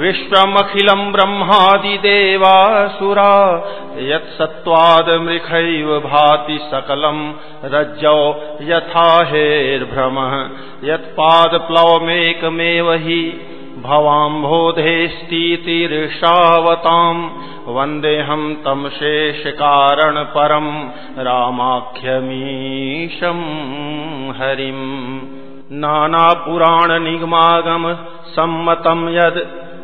विश्वमखिलम् ब्रह्मादिदेवासुरा यत्सत्त्वादमृखैव भाति सकलम् रज्जौ यथा हेर्भ्रमः यत्पादप्लवमेकमेव हि भवाम्भोधेस्तीतिर्षावताम् वन्देऽहम् तम् शेषकारणपरम् रामाख्यमीशम् हरिम्। नानापुराणनिगमागम सम्मतम् यद्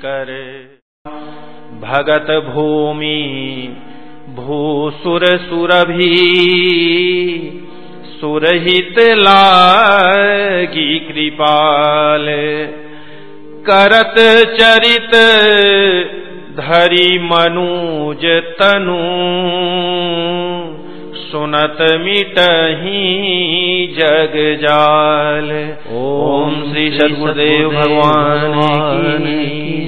निकर भगत भूमि भूसुर सुरभि सुरहित लागी कृपाल। करत चरित धरी मनुज तनु। सुनत मिटही जग जाल। ओम श्री सदगुरुदेव भगवान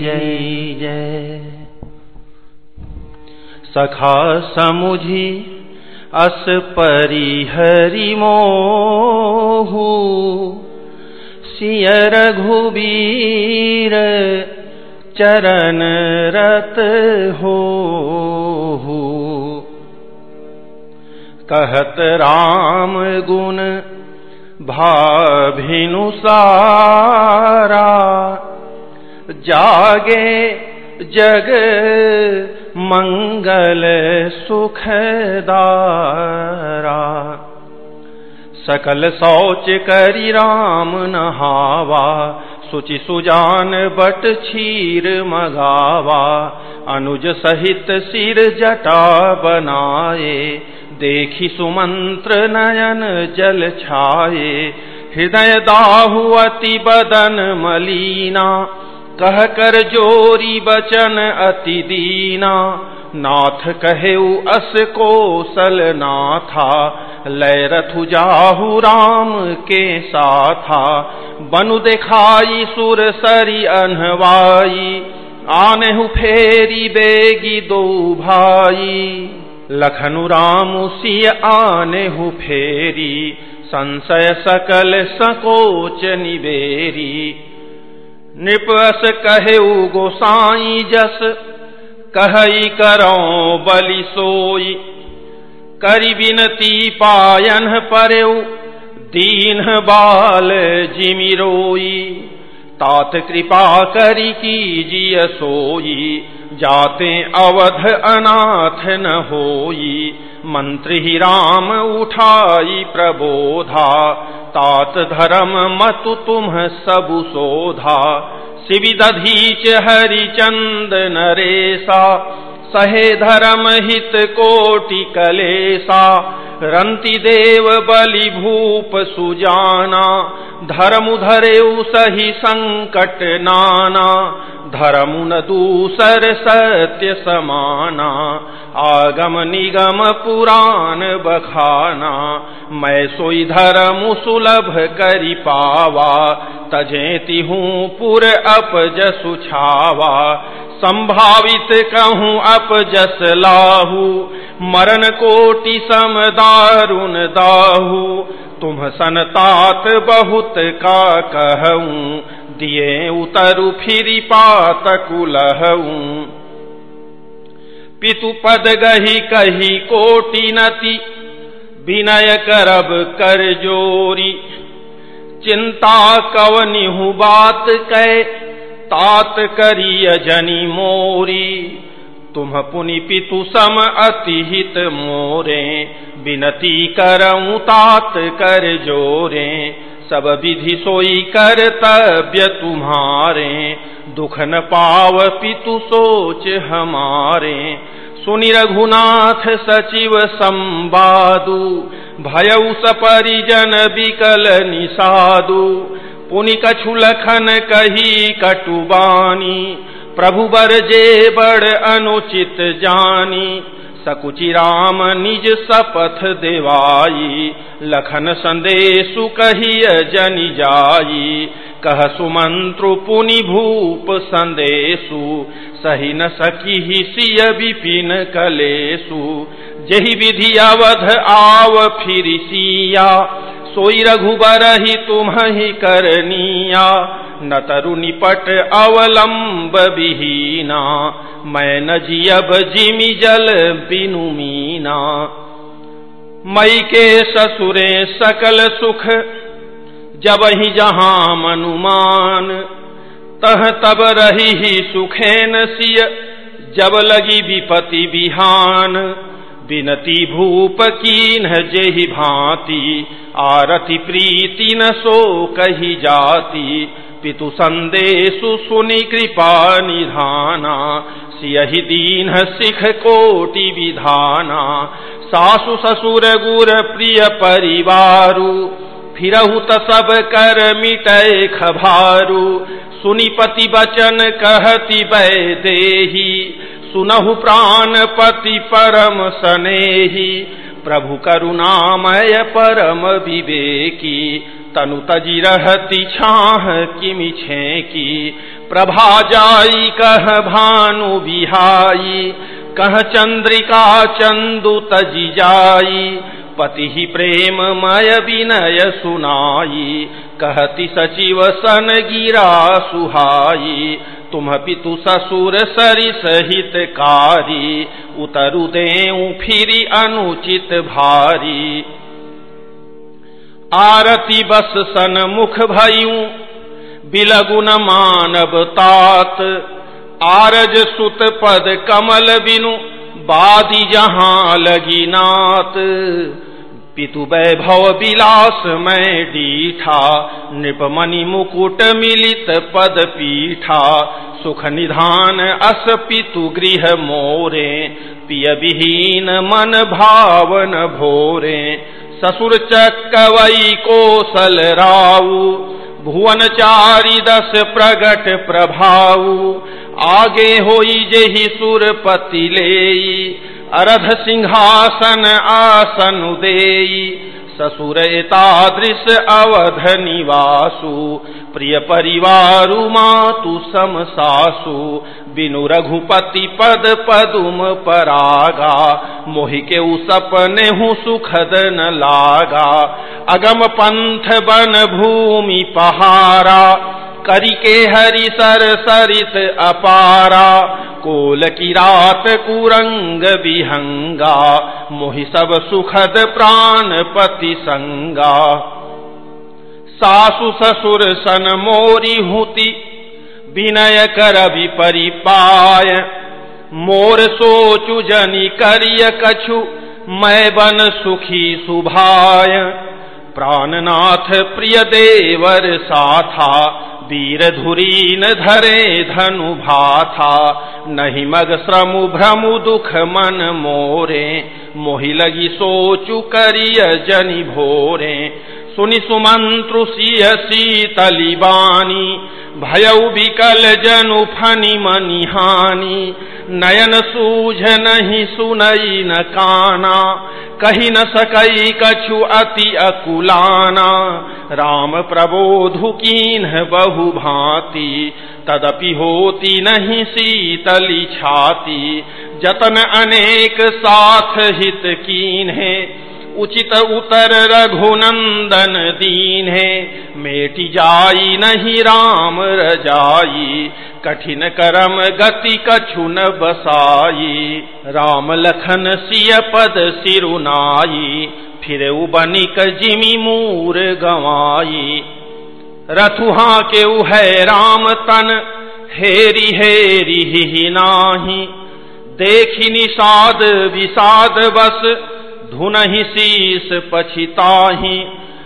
जय जय। सखा समुझी अस परिहरि मोहू। सिय रघुबीर चरण रत हो कहत राम गुण भाभिनुसारा जागे जग मंगल सुखदारा सकल शौच करी राम नहावा, सुचि सुजान बट क्षीर मगावा, अनुज सहित सिर जटा बनाए देखी सुमंत्र नयन जल छाए। हृदय दाहुअति बदन मलीना। कह कर जोरी बचन अति दीना। नाथ कहेऊ अस कोसल नाथा। लय रथु जाहु राम के साथा। बनु दिखाई सुर सरी अनहवाई आनहु फेरी बेगी दो भाई। लखनु राम सिय आने हु फेरी, संशय सकल सकोच निबेरी। निपस कहे गोसाई जस, कहई करो बलि सोई। करी बिनती पायन परऊ दीन बाल जिमि रोई। तात कृपा करी कीजिय सोई, जाते अवध अनाथ न होई। मंत्र ही राम उठाई प्रबोधा, तात धर्म मतु तुम सबु सोधा। शिविदधीच हरिचंद नरेसा सहे धर्म हित कोटि कलेसा रंति देव बलि भूप सुजाना धर्म धरे सही संकट नाना धर्म न दूसर सत्य समाना, आगम निगम पुराण बखाना। मैं सोई धर्म सुलभ करी पावा, तजेती हूँ पुर अप जसुछावा संभावित कहूँ अपजस लाहू, मरण कोटि सम दारुण दाहू। तुम सनतात बहुत का कहूँ, दिए उतरु फिरी पात कुलहूँ। पितु पद गही कही कोटि नति, विनय करब कर जोरी। चिंता कवनि हूँ बात कै तात करिय जनी मोरी। तुम पुनि पितु सम अति हित मोरे बिनती करऊँ तात कर जोरे, सब विधि सोई कर्तव्य तुम्हारे, दुख न पाव पितु सोच हमारे। सुनि रघुनाथ सचिव संवादु भयउ सपरिजन विकल निषादु। पुनि कछु लखन कही कटुबानी प्रभु बर जे बड़ अनुचित जानी, सकुचि राम निज सपथ देवाई। लखन संदेशु कहिय जनि जाई, कह सुमंत्रु पुनि भूप संदेशु, सही न सकी सिय विपिन कलेसु जही विधि अवध आव फिर सिया, सोई रघुबर ही तुम ही करनिया। न तरु निपट अवलंब विहीना मैं न जियब जिमि जल बिनु मीना। मई के ससुरे सकल सुख, जब ही जहाँ मनुमान, तह तब रही ही सुखेन सिय जब लगी विपति बिहान। बिनती भूप कीन जेहि भांति, आरति प्रीति न सो कही जाती। पितु संदेशु सुनि कृपा निधाना, सियहि दीन सिख कोटि विधाना। सासु ससुर गुर प्रिय परिवारु, फिरहु सब कर मिटय खभारु। सुनि पति बचन कहति बै देही सुनहु प्राण पति परम सनेही। प्रभु करुणामय परम विवेकी तनु तजी रहती छाह किमि की प्रभा जाई, कह भानु बिहाई कह चंद्रिका चंदु तजी जाई पति ही प्रेम मय विनय सुनाई, कहती सचिव सन गिरा सुहाई, तुम पितु ससुर सरि सहित कारी, उतरु देऊ फिरी अनुचित भारी। आरती बस सन मुख भयू, बिलगुन मानव तात। आरज सुत पद कमल बिनु, बादी जहाँ लगी नात। पितु वैभव विलास में डीठा नृपमणि मुकुट मिलित पद पीठा। सुख निधान अस पितु गृह मोरे, पिय विहीन मन भावन भोरे। ससुर चकवई कोसल राऊ भुवन चारि दस प्रगट प्रभाऊ आगे होई जेहि सुरपति लेई, अरध सिंहासन आसन देई। ससुर एतादृश अवध निवासु, प्रिय परिवारु मातु सम सासु बिनु रघुपति पद पदुम परागा मोहि के सपने हूँ सुखद न लागा। अगम पंथ बन भूमि पहारा करी के हरि सर सरित अपारा। कोल की रात कुरंग विहंगा। मोहि सब सुखद प्राण पति संगा सासु ससुर सन मोरी हुति, विनय कर परिपाय मोर सोचु जनी करिय कछु, मैं बन सुखी सुभाय। प्राणनाथ प्रिय देवर साथा वीर न धरे धनु भाथा, नहीं मग श्रमु भ्रमु दुख मन मोरे। मोहि लगी सोचु करिय जनि भोरे। सुनि सुमंत्रु सिय शीतली बानी भयउ विकल जनु फनि मनिहानी नयन सूझ नहीं सुनई न काना। कही न सकई कछु अति अकुलाना। राम प्रबोधु कीन बहु भांति। तदपि होती नहीं शीतली छाती। जतन अनेक साथ हित कीन है उचित उतर रघुनंदन दीन है। मेटी जाई नहीं, राम रजाई, कठिन करम गति कछुन बसाई। राम लखन सिय पद सिरुनाई, फिर बनिक जिमी मूर गवाई। रथुहा के है राम तन, हेरी हेरी ही नाही। देखी निषाद विषाद बस धुनहि शीस पछिताही,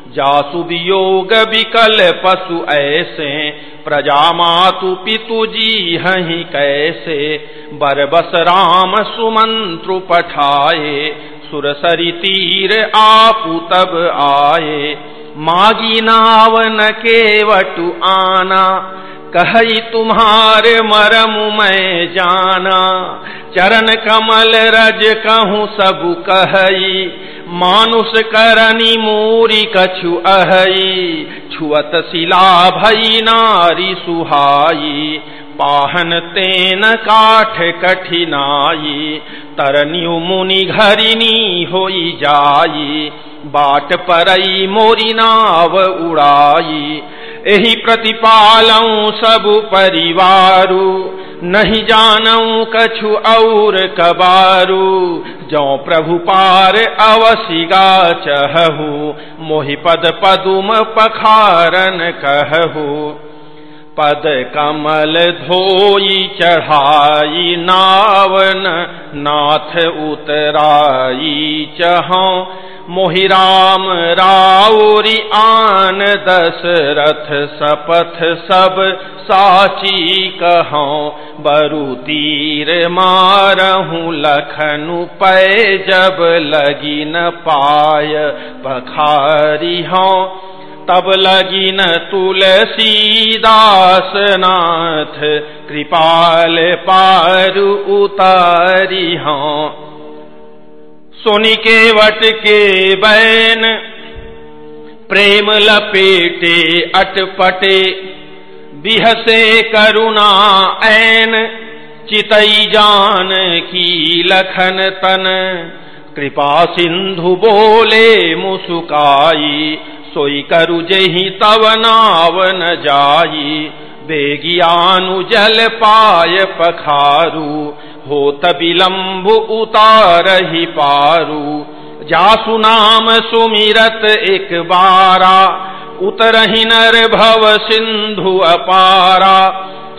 जासु वियोग विकल पशु ऐसे प्रजा मातु पितु जी हही कैसे, बरबस राम सुमंत्रु पठाए, सुरसरी तीर आपु तब आए, मागी नावन केवटु आना कहई तुम्हारे मरम मैं जाना। चरण कमल रज कहूँ सब कहई मानुष करनी मूरी कछु अहई छुअत शिला भई नारी सुहाई। पाहन तेन काठ कठिनाई। तरनियु मुनि घरिनी होई जाई। बाट परई मोरी नाव उड़ाई। एही प्रतिपालऊ सब परिवारू, नहीं जानऊ कछु और कबारू। जो प्रभु पार अवसिगा चहू मोहि पद पदुम पखारन कहू पद कमल धोई चढ़ाई नावन, नाथ उतराई चहो। मोहि राम, राउरी, आन दशरथ, सपथ सब साची कहो। बरु तीर मारहूँ लखनु पै जब लगी न पाय पखारी हों। तब लगी न तुलसीदास नाथ कृपाल पारु उतारी, हों। सोनी के वट के बैन, प्रेम लपेटे, अटपटे, बिहसे करुणा ऐन, चितई जान की लखन तन। कृपा सिंधु बोले मुसुकाई सोई करु जही तव नाव न जाई बेगियानु जल पाय पखारू हो विलम्ब उतार ही पारू। जासु नाम सुमिरत एक बारा, उतरही नर भव सिंधु अपारा।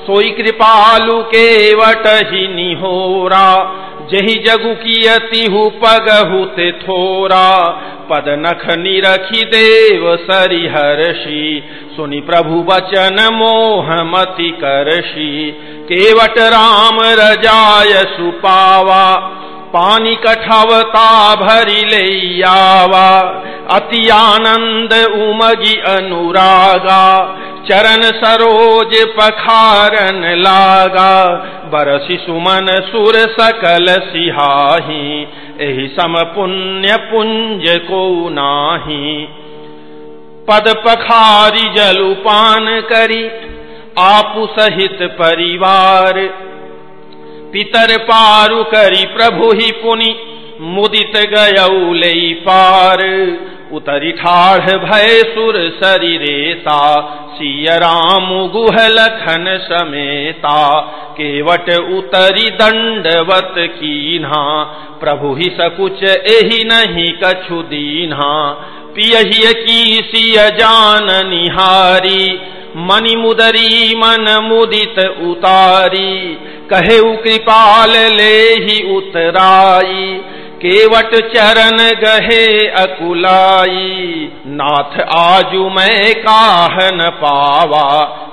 सोई कृपालु के वट ही निहोरा जही जगु की पगहु पगहुते थोरा। पद नख निरखी देव सरिहर्षि। सुनि प्रभु वचन मोह मति करषि केवट राम रजाय सुपावा। पानी कठवता भरी ले आवा अति आनंद उमगी अनुरागा। चरण सरोज पखारन लागा। बरसी सुमन सुर सकल सिहाही। एहि सम पुण्य पुंज को नाही। पद पखारी जलुपान करी। आपु सहित परिवार। पितर पारु करी प्रभु ही पुनि, मुदित गयौले पार। उतरी ठाढ़ भय सुर शरीरेता सिय राम गुह लखन समेता। केवट उतरी दंडवत कीन्हा, प्रभु ही सकुच एहि नहीं कछु दीन्हा। पियहिय की सिय जान निहारी मनि मुदरी मन मुदित उतारी कहे कृपाल ले ही उतराई। केवट चरण गहे अकुलाई, नाथ आजू मैं काह न पावा,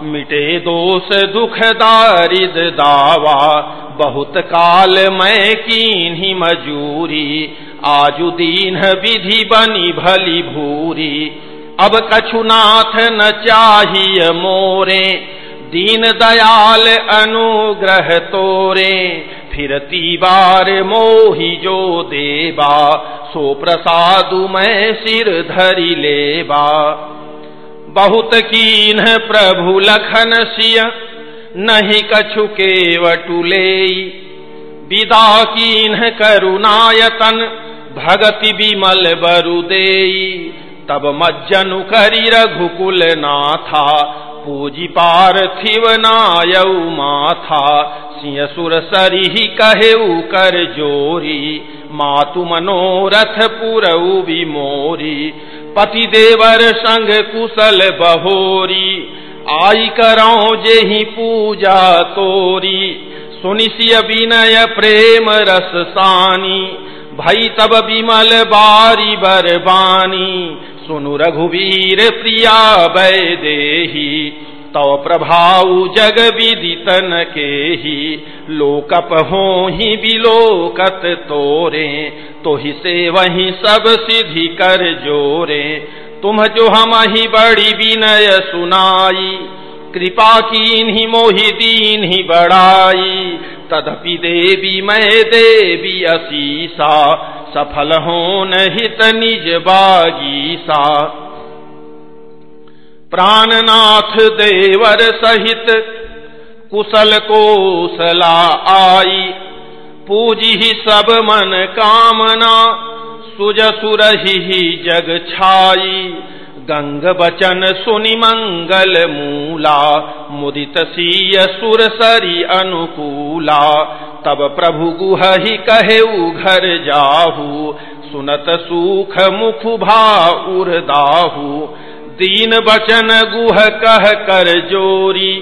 मिटे दोष दुख दारिद दावा। बहुत काल मैं कीन्ही मजूरी, आजु दीन विधि बनी भली भूरी। अब कछुनाथ न चाहिए मोरे, दीन दयाल अनुग्रह तोरे। फिरती बार मोही जो देबा, सो प्रसादु मैं सिर धरी लेबा। बहुत कीन प्रभु लखन सिय नहीं कछु के वटुले विदा कीन करुणायतन, भगति विमल बरुदेई तब मज्जनु करी रघुकुल नाथा पूजी पार्थिव नायऊ माथा। सिंह सुर सरी कहे कर जोरी, मातु मनोरथ पुरऊ भी मोरी पति देवर संग कुशल बहोरी, आई करो जे ही पूजा तोरी। सुनिशिय विनय प्रेम रस सानी, भई तब विमल बारी बरबानी। सुनु रघुवीर प्रिया वै देही तव प्रभाव जग विदितन के ही लोकप हो ही बिलोकत तोरे तो ही से वही सब सिद्धि कर जोरे। तुम जो हम ही बड़ी विनय सुनाई, कृपा की मोहि दीन ही बड़ाई। तदपि देवी मैं देवी असीसा सफल हो नित निज बागीसा प्राणनाथ देवर सहित कुशल कोसला आई। पूजी ही सब मन कामना सुज सुरही जग छाई। गंग बचन सुनि मंगल मूला, मुदित सीय सुर सरी अनुकूला। तब प्रभु गुह ही कहे घर जाहू, सुनत सुख मुख भा उर दाहू। दीन बचन गुह कह कर जोरी,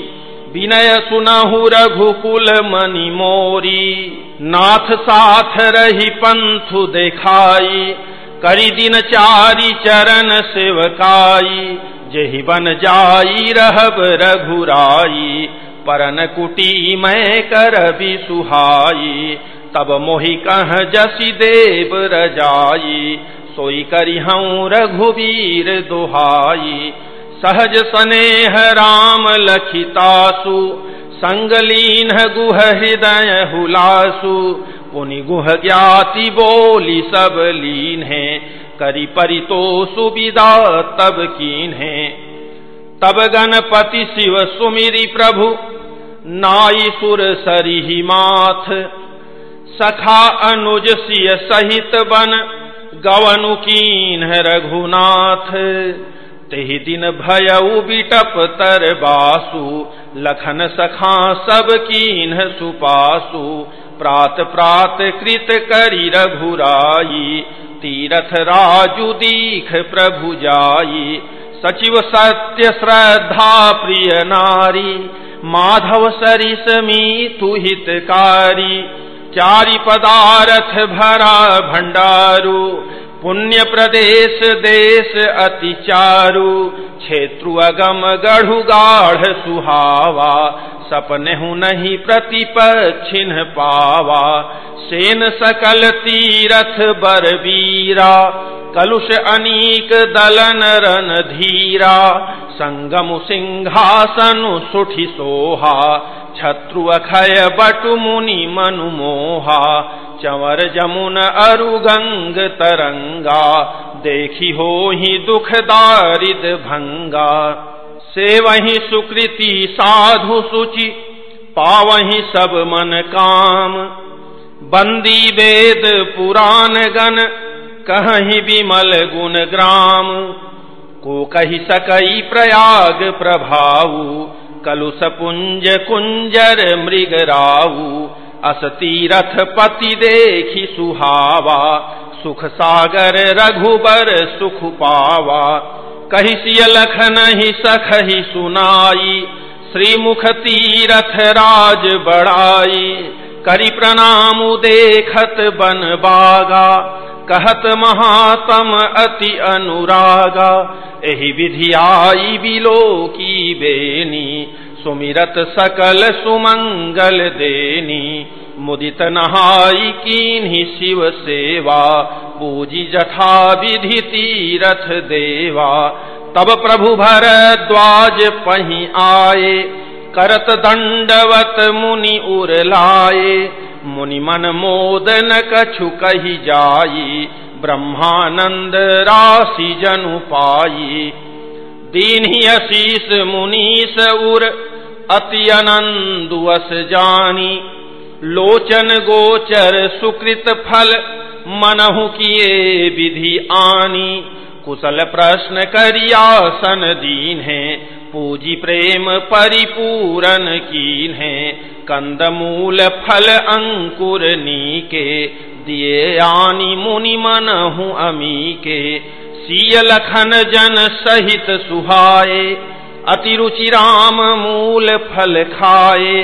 विनय सुनहु रघुकुल मनि मोरी। नाथ साथ रही पंथु देखाई, करी दिन चारी चरण सेवकाई। जही बन जाई रहब रघुराई परन कुटी मैं कर भी सुहाई, तब मोहि कह जसी देव रजाई, सोई करी हूँ रघुवीर दुहाई। सहज स्नेह राम लखितासु, संगलीन गुह हृदय हुलासु। पुनि गुह ज्ञाति बोली सब लीन है, करी परितो सुविदा तब कीन है। तब गणपति शिव सुमिरी प्रभु, नाई सुर सरी माथ। सखा अनुज सिय सहित बन, गवनु कीन रघुनाथ। तेहि दिन भयऊ बिटप तर बासु, लखन सखा सब कीन सुपासु। प्रात प्रात कृत करी रघुराई, तीरथ राजु दीख प्रभु जाई। सचिव सत्य श्रद्धा प्रिय नारी, माधव सरिस मी तुहितकारी चारि पदारथ भरा भंडारू, पुण्य प्रदेश देश अति चारु क्षेत्रु अगम गढ़ु गाढ़ सुहावा सपने हूँ नहीं प्रतिपक्षिन पावा। सेन सकल तीरथ बरवीरा कलुष अनीक दलन रन धीरा। संगम सिंहासन सुठि सोहा। छत्रु अखय बटु मुनि मनु मोहा। चंवर जमुन अरु गंग तरंगा। देखी हो ही दुख दारिद भंगा। से वही सुकृति साधु सुचि, पावही सब मन काम। बंदी वेद पुराण गण कहीं विमल गुण ग्राम। को कही सकई प्रयाग प्रभाऊ, कलुष पुंज कुंजर मृग राऊ असतीरथ पति देखी सुहावा, सुख सागर रघुबर सुख पावा। कही सियलख नहीं सखही सुनाई, श्रीमुख तीरथ राज बड़ाई। करी प्रणाम देखत बन बागा, कहत महातम अति अनुरागा। एहि विधि आई बिलो की बेनी, सुमिरत सकल सुमंगल देनी। मुदित नहाई कीन्ही शिव सेवा, पूजी जथा विधि तीरथ देवा। तब प्रभु भर द्वाज पही आए, करत दंडवत मुनि उर लाए। मुनि मन मोदन कछु कही जाई, ब्रह्मानंद राशि जनु पाई। दीन ही अशीष मुनीस उर, अति अनंदुअस जानी। लोचन गोचर सुकृत फल मनहु किए विधि आनी। कुशल प्रश्न करियासन दीन है पूजी प्रेम परिपूरन कीन है कंद मूल फल अंकुर नीके, दिए आनी मुनि मनहु अमी के सीय लखन जन सहित सुहाए अति रुचि राम मूल फल खाए।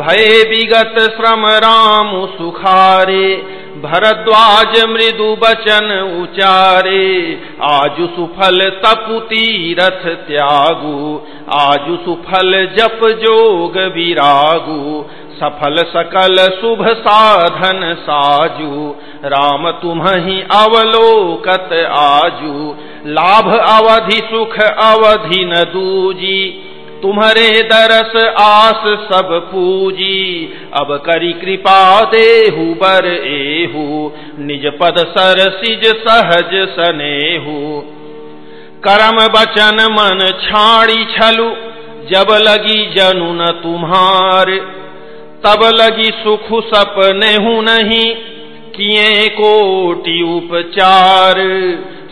भय विगत श्रम राम सुखारे, भरद्वाज मृदु बचन उचारे। आजु सुफल तपु तीरथ त्यागु, आजु सुफल जप जोग विरागु। सफल सकल शुभ साधन साजू, राम तुम्हि अवलोकत आजू। लाभ अवधि सुख अवधि न दूजी तुम्हारे दरस आस सब पूजी। अब करी कृपा देहु बर एहू। निज पद सर सिज सहज सनेहु। करम बचन मन छाड़ी छलु, जब लगी जनु न तुम्हार। तब लगी सुख सपने हूँ नहीं, किए कोटि उपचार।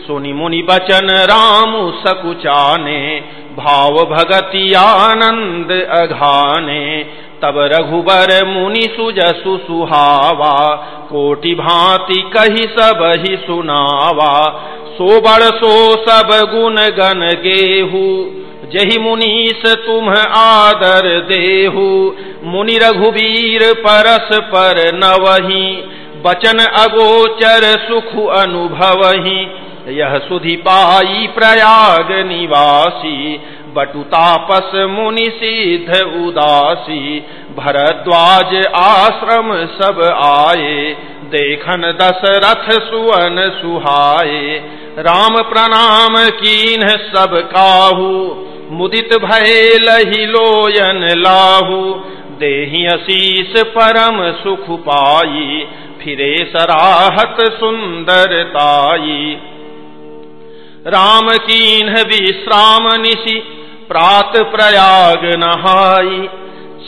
सुनि मुनि बचन राम सकुचाने भाव भगति आनंद अघाने, तब रघुबर मुनि सुजसु सुहावा, कोटि भांति कही सब ही सुनावा। सो बड़ सो सब गुण गन गेहू, जही मुनीस तुम आदर देहु। मुनि रघुवीर परस पर नवही, बचन अगोचर सुख अनुभवही। यह सुधि पाई प्रयाग निवासी, बटुतापस मुनि सिद्ध उदासी। भरद्वाज आश्रम सब आए, देखन दशरथ सुवन सुहाए। राम प्रणाम कीन सब काहू, मुदित भय लही लोयन लाहू। देही अशीष परम सुख पाई, फिरे सराहत सुंदरताई राम कीन विश्राम निशि, प्रात प्रयाग नहाई।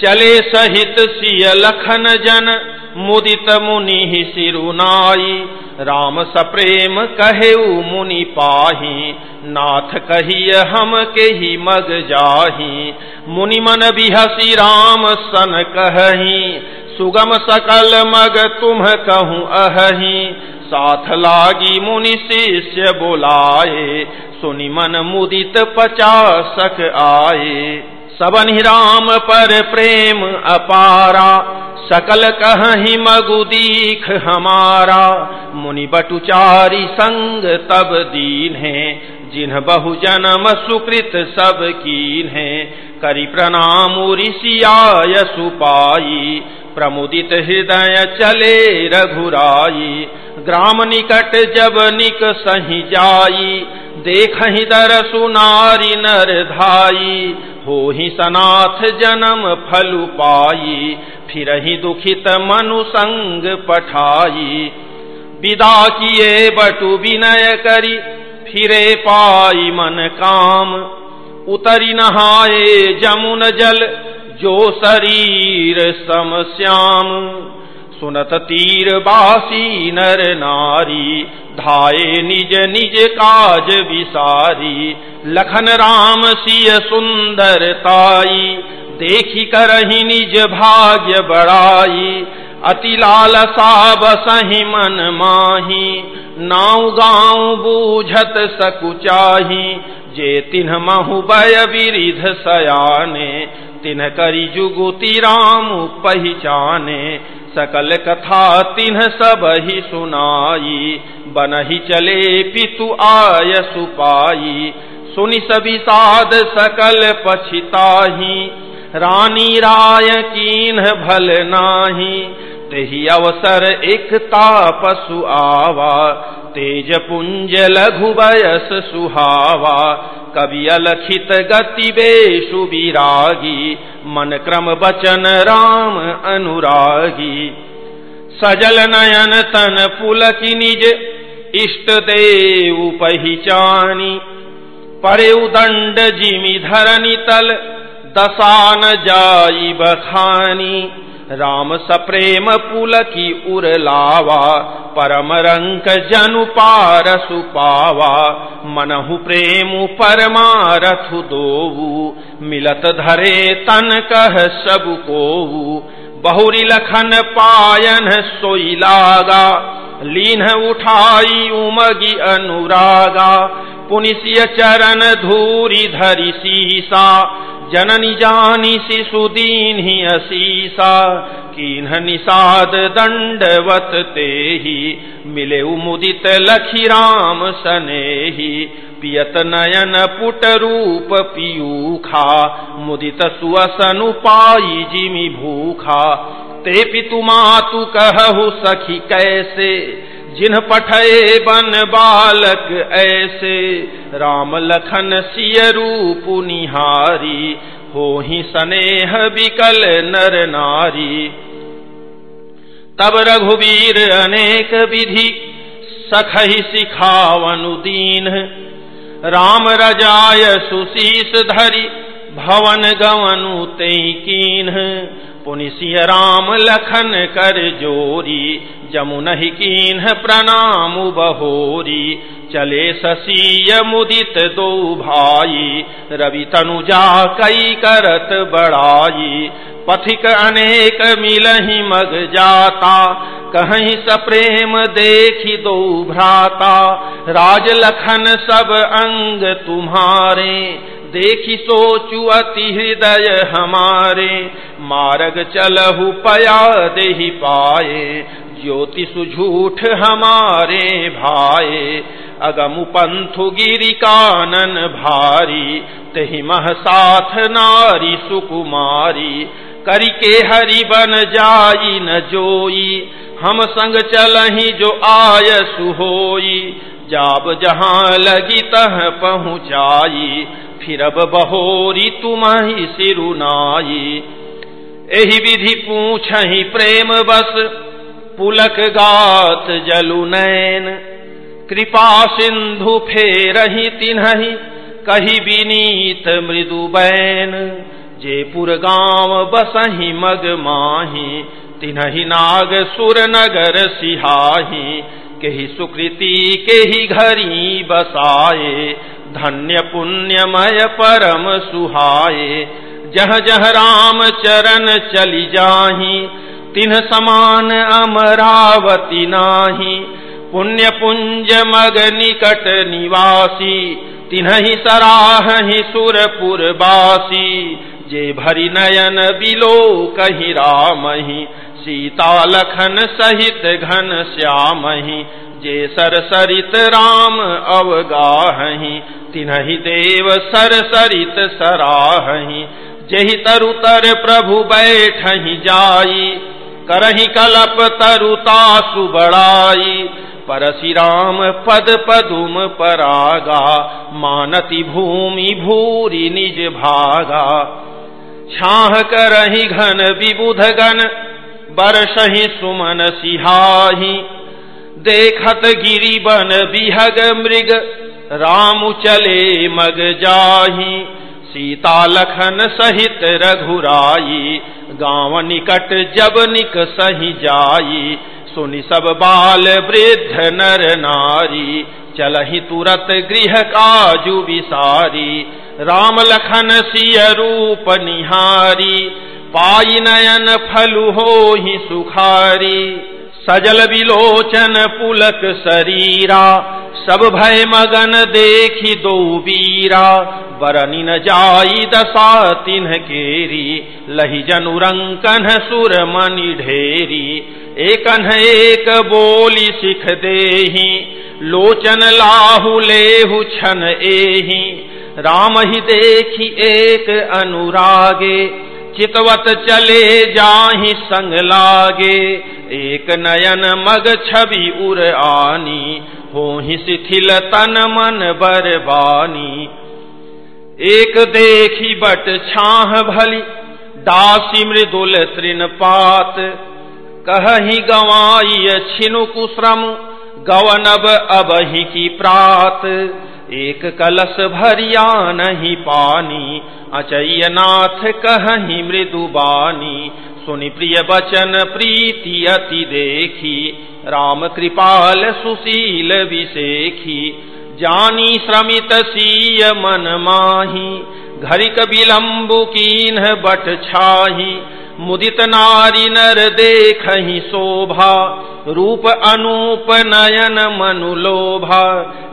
चले सहित सिय लखन जन, मुदित मुनि सिरुनाई राम सप्रेम कहे मुनि पाही, नाथ कहिय हम के ही मग जाही। मुनि मन बिहसी राम सन कही, सुगम सकल मग तुम कहूँ अही साथ लागी मुनि शिष्य बोलाए, सुनि मन मुदित पचासक आए। सबन राम पर प्रेम अपारा, सकल कहीं मगु दीख हमारा। मुनि बटुचारी संग तब दीन है, जिन्ह बहु जन्म सुकृत सब कीन है। करी प्रणाम ऋषियाय सुपाई प्रमुदित हृदय चले रघुराई ग्राम निकट जब निक सही जाई देख ही दर सुनारी नर धाई हो ही सनाथ जन्म फलु पाई फिर ही दुखित मनु संग पठाई विदा किए बटु विनय करी, फिरे पाई मन काम। उतरी नहाए जमुन जल, जो शरीर सम श्याम। सुनत तीर बासी नर नारी, धाये निज निज काज विसारी। लखन राम सिय सुंदर ताई, देखी करही निज भाग्य बड़ाई। अति लालसा सही मन माही नाव गाँव बूझत सकुचाही जे तिन्ह महु बय विरिध सयाने, तिन्ह करी जुगुति राम पहचाने। सकल कथा तिन्ह सब ही सुनाई, बनही चले पितु आय सुपाई। सुनि सभी साध सकल पछिताही, रानी राय कीन भल नाही। तेहि अवसर एक तापसु आवा। तेज पुंज लघु बयस सुहावा। कवि अलखित गति बेशु विरागी। मन क्रम बचन राम अनुरागी। सजल नयन तन पुलकी निज। इष्ट देव पहचानी परे उदंड जिमि धरनी तल। दसान जाई बखानी राम सप्रेम पुल की उर लावा, परम रंक जनु पार सुपावा। मनहु प्रेम परमारथु दोऊ मिलत धरे तन कह सब कोऊ बहुरी लखन पायन सोई लागा, लीन उठाई उमगी अनुरागा। पुनिसिय चरण धूरी धरी सीसा जननी जानी शिशुदीन ही असीसा कीन्ह निषाद दंडवत ते ही मिले उमुदित लखी राम सनेही। पियत नयन पुट रूप पीयूखा, मुदित सुअसनु पाई जिमि भूखा। ते पितु मातु कहु सखी कैसे जिन पठे बन बालक, ऐसे राम लखन सिय रूप निहारी हो ही स्नेह विकल नर नारी। तब रघुवीर अनेक विधि सखही सिखावनु दीन। राम रजाय सुशीष धरि भवन गवनु ते कीन पुनिसिय राम लखन कर जोरी जमुनहि कीन प्रणाम बहोरी। चले ससीय मुदित दो भाई, रवि तनुजा कई करत बड़ाई। पथिक अनेक मिलही मग जाता कहीं सप्रेम देखी दो भ्राता। राज लखन सब अंग तुम्हारे देखी सोचु अति हृदय हमारे। मार्ग चलहु पया दे पाए। ज्योति सुझूठ हमारे भाए। अगमु पंथु गिरी कानन भारी। तही मह साथ नारी सुकुमारी। करी के हरि बन जाई न जोई। हम संग चलही जो आय सुहोई। जाब जहाँ लगी तह पहुँचाई। फिर अब बहोरी तुम्हि सिरुनाई। एहि विधि पूछही प्रेम बस, पुलक गात जलु नैन कृपा सिंधु फेरही तिन्हि कही विनीत मृदु बैन। जेपुर गाँव बसही मग माही तिन्हि नाग सुर नगर सिहाही। केही सुकृति, केही घरी बसाए धन्य पुण्यमय परम सुहाए जह जह राम चरण चली जाही, तिन्ह समान अमरावती नाही। पुण्य पुंज मग निकट निवासी तिन्हि सराहि सुरपुर बासी। जे भरी नयन बिलो कही रामही, सीता लखन सहित घन श्यामही। जे सर सरित राम अवगाही तिन्हि देव सर सरित सराही जही तरु तर प्रभु बैठ जाई, करही कलप तरुता सुबड़ाई परसि राम पद पदुम परागा, मानति भूमि भूरि निज भागा। छाह करही घन विबुध गण बरसही सुमन सिहाही। देखत गिरी बन बिहग मृग। राम चले मग जाही। सीता लखन सहित रघुराई। गाँव निकट जब निक सही जाई। सुनि सब बाल वृद्ध नर नारी। चलही तुरत गृह काजु विसारी। राम लखन सिय रूप निहारी। पाई नयन फलु हो ही सुखारी। सजल विलोचन पुलक शरीरा, सब भय मगन देखी दो बीरा बरनी न जाई दशा तिन्ह केरी लही जनुरंकन सुर मनि ढेरी। एकन एक बोली सिख देही, लोचन लाहु लेहु छन एही। राम ही देखी एक अनुरागे चितवत चले जाहि संग लागे। एक नयन मग छवि उर आनी हो ही शिथिल तन मन बरबानी एक देखी बट छाह भली, दासी मृदुल तृण पात। कही गवाई छिनु कुश्रम गवनब अब ही की प्रात। एक कलश भरिया नहीं पानी, अचय नाथ मृदु बानी। सुनि प्रिय बचन, प्रीति अति देखी, राम कृपाल सुशील विशेखी। जानी श्रमित सीय मन माही घरिक विलम्बु कीन बट छाही, मुदित नारी नर देख शोभा, रूप अनूप नयन मनुलोभा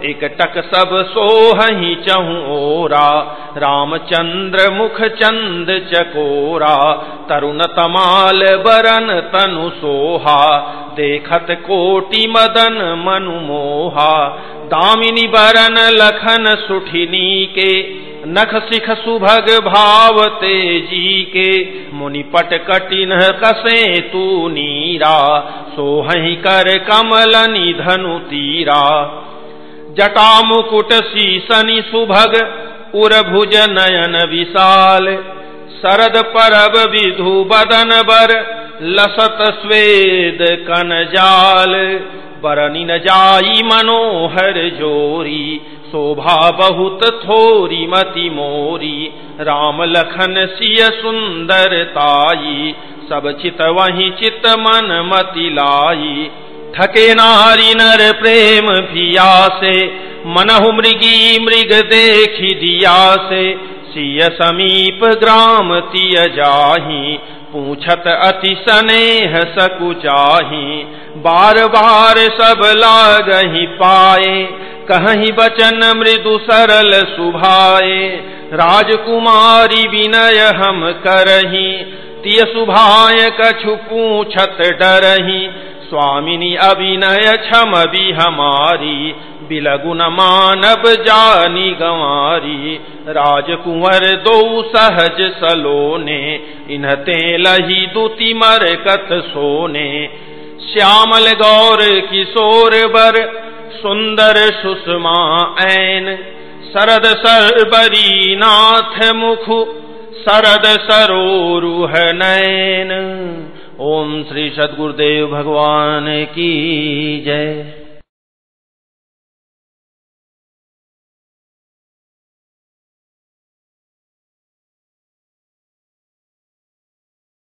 एक टक सब सोहि चहु ओरा, रामचंद्र मुख चंद चकोरा, तरुण तमाल बरन तनु सोहा, देखत कोटि मदन मनु मोहा, दामिनी बरन लखन सुठिनी के नख सिख सुभग भाव तेज़ी के मुनि पट कटिन कसे तू नीरा, सोहही कर कमल निधनु तीरा। जटा मुकुट शीसनि सुभग, उर्भुज नयन विशाल। शरद परब विधु बदन बर, लसत स्वेद कन जाल बरनी न जाई मनोहर जोरी शोभा बहुत थोरी, मति मोरी। राम लखन सिय सुंदर ताई, सब चित वही चित मन मति लाई। थके नारी नर प्रेम भिया से मनहु मृगी मृग देखी दिया से सिय समीप ग्राम तिय जाही, पूछत अति स्नेह सकुचाही बार बार सब लागही पाए कहीं बचन मृदु सरल सुभाए। राजकुमारी विनय हम करही तिय सुभाय कछु पूछत डरही। स्वामिनी अभिनय छम भी हमारी, बिलगुन मानव जानी गंवारी। राजकुंवर दो सहज सलोने इन्हते लही दुति कत सोने। श्यामल गौर किशोर बर सुंदर सुषमा ऐन। शरद सरबरी नाथ मुख। शरद सरोह नैन ओम श्री सदगुरुदेव भगवान की जय।